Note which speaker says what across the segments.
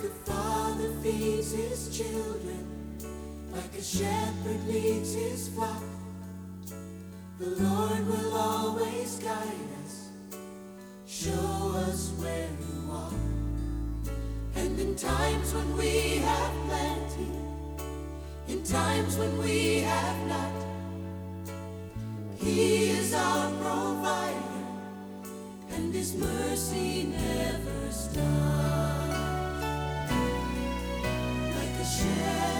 Speaker 1: Like a father feeds his children, like a shepherd leads his flock, the Lord will always guide us, show us where to walk. And in times when we have plenty, in times when we have not, He is our provider, and His mercy never stops. 前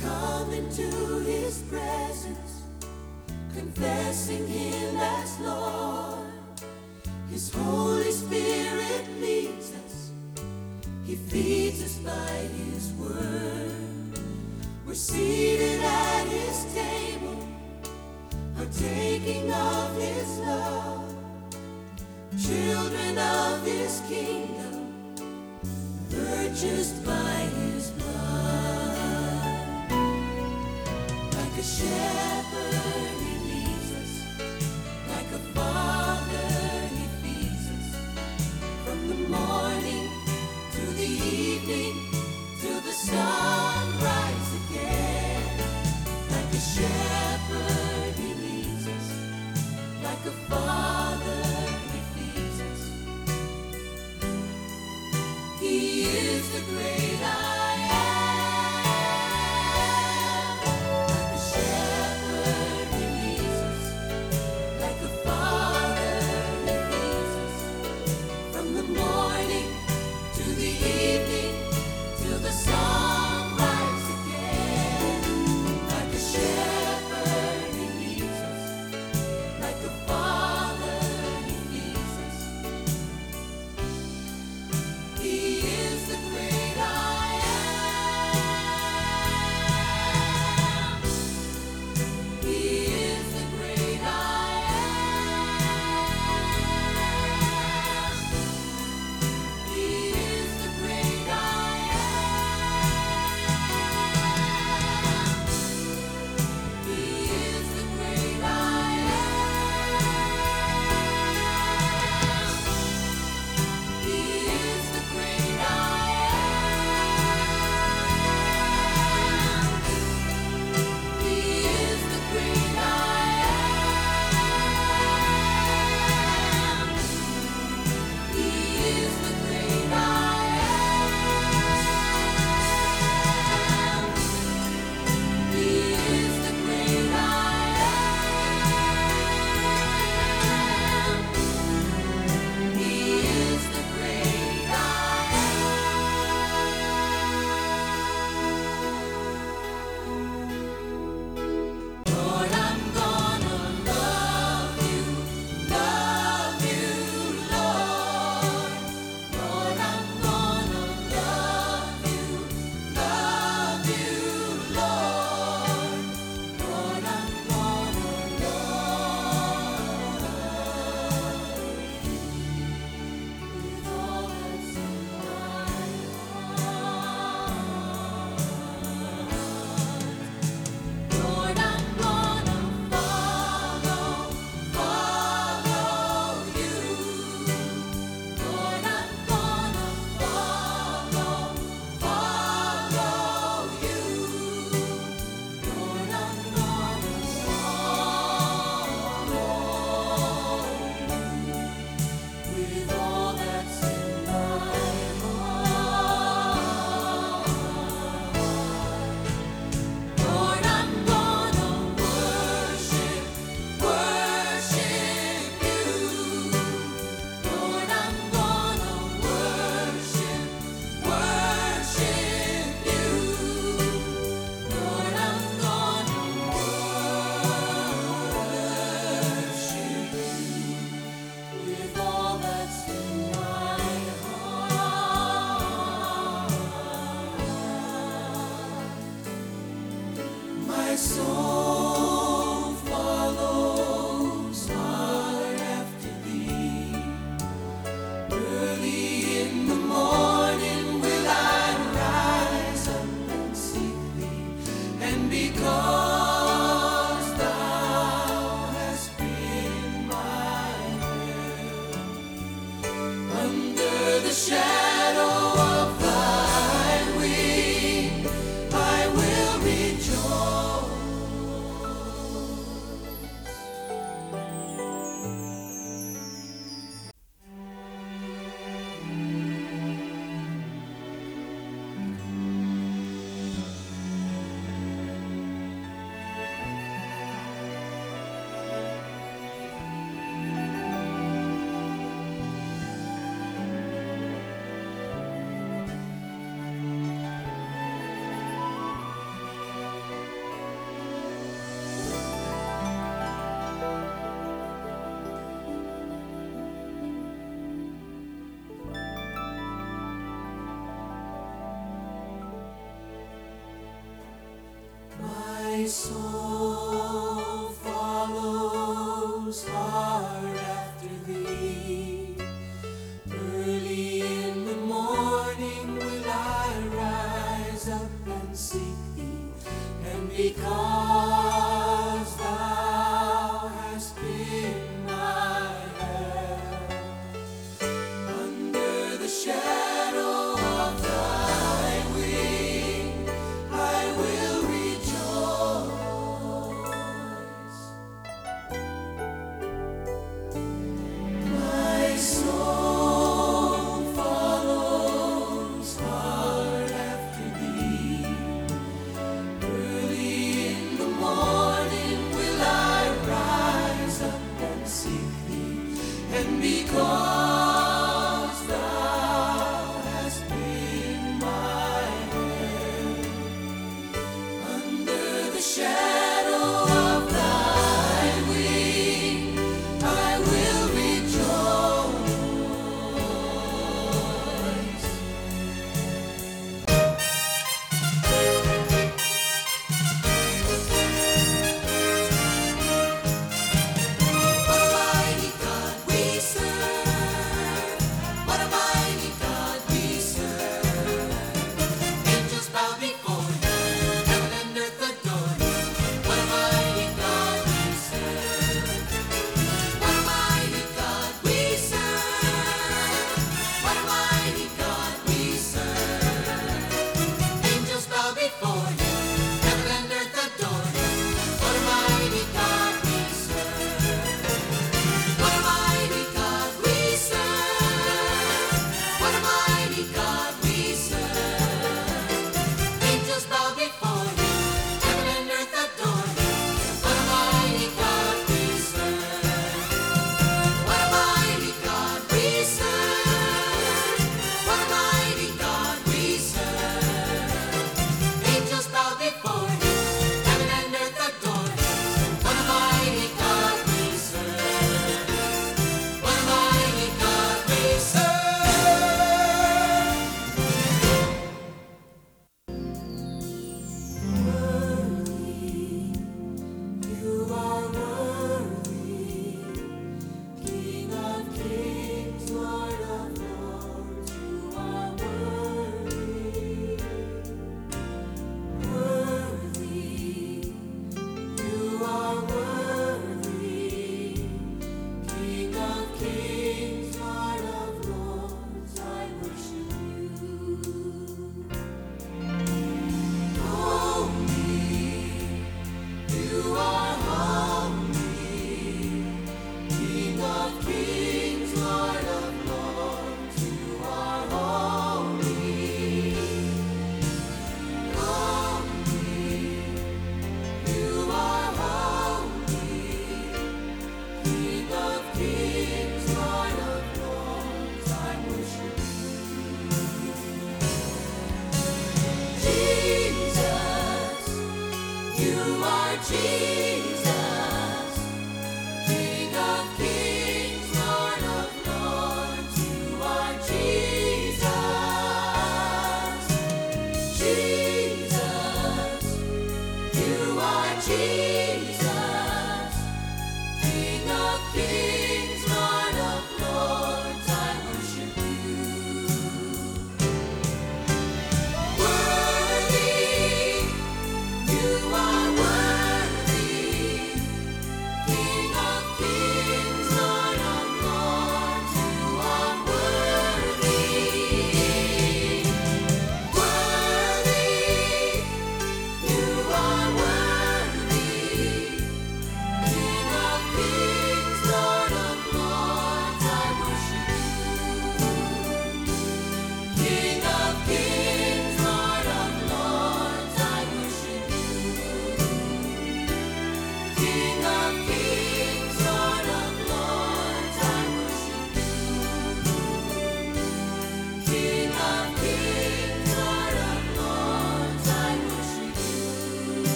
Speaker 1: come into his presence, confessing him as Lord. His Holy Spirit leads us, he feeds us by his word. We're seated at his table, partaking of his love, children of his kingdom, purchased by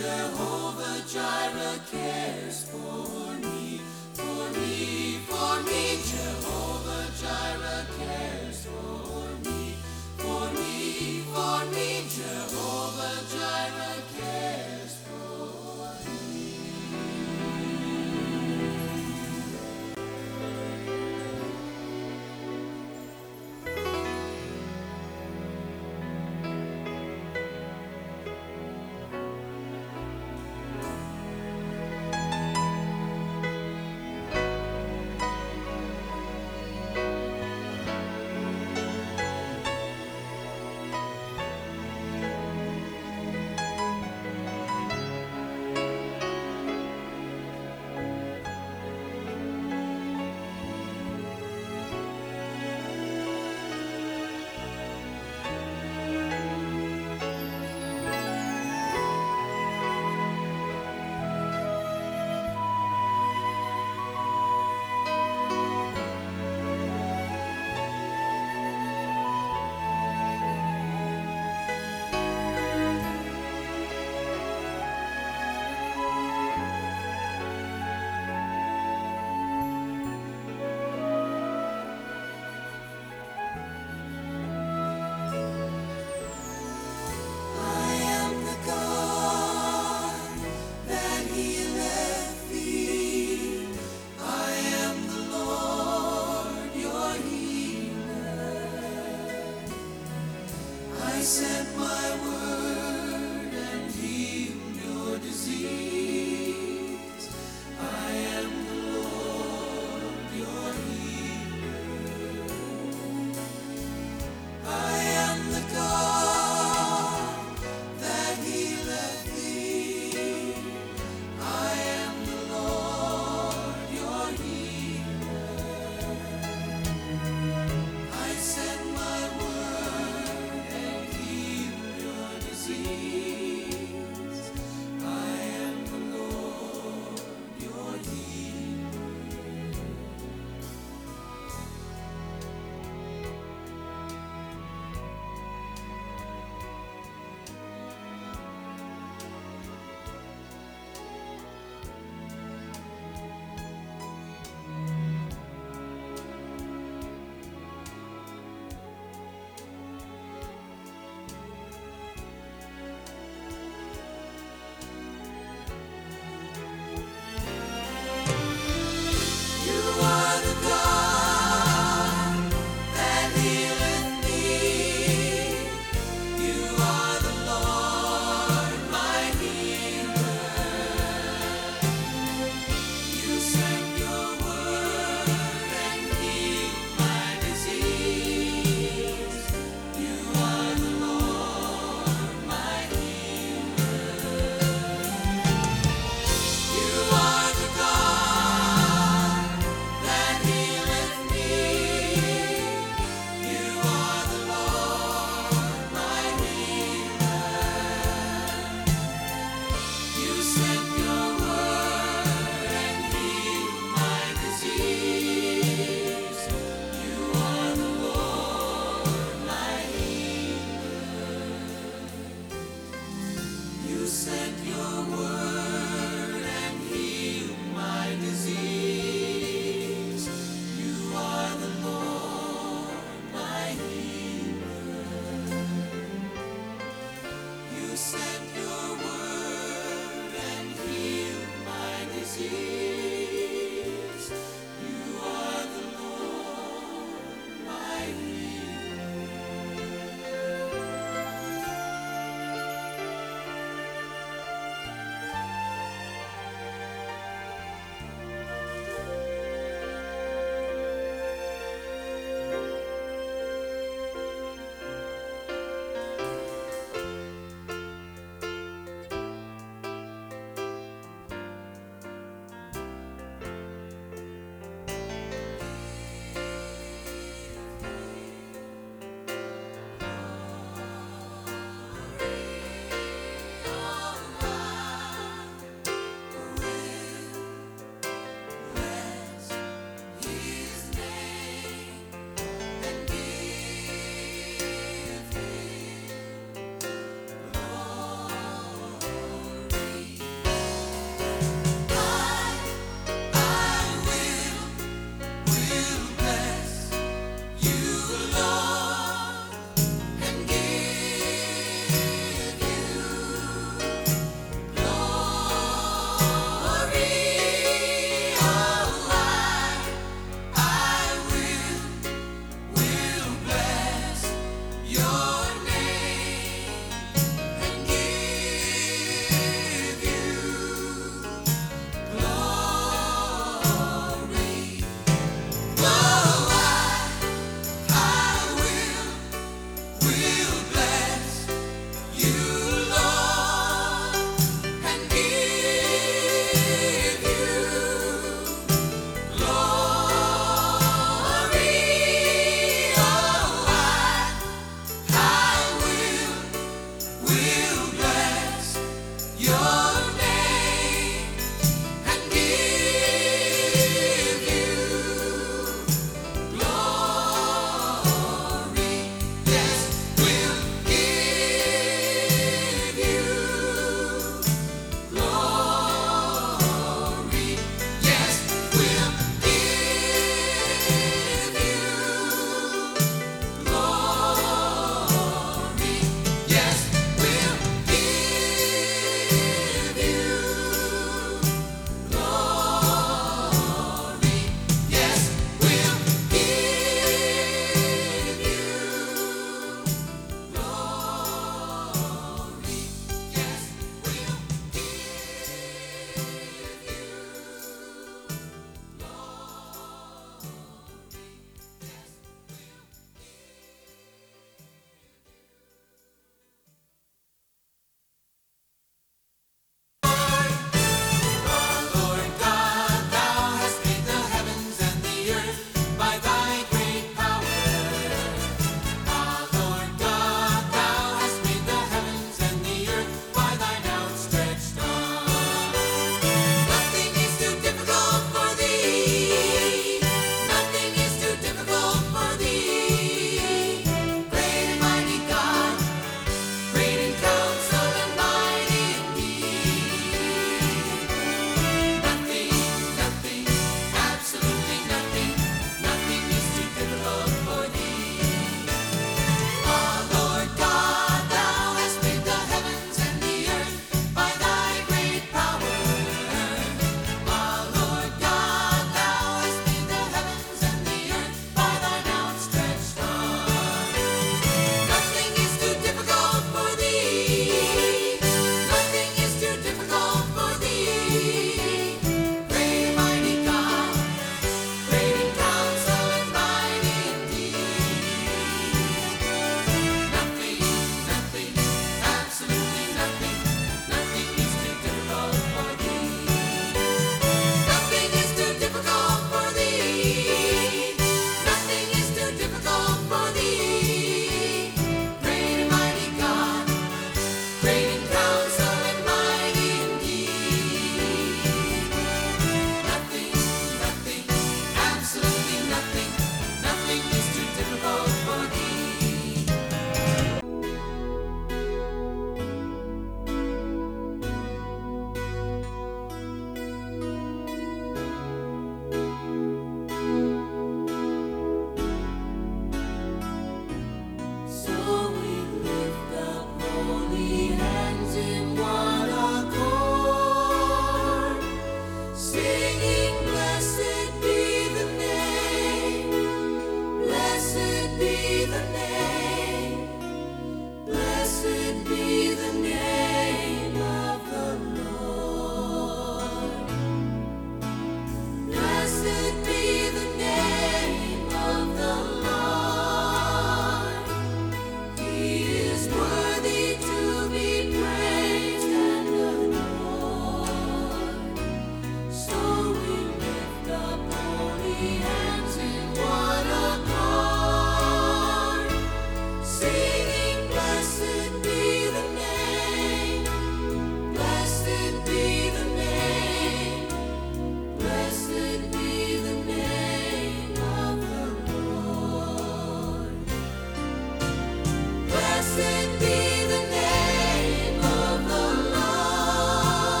Speaker 1: Jehovah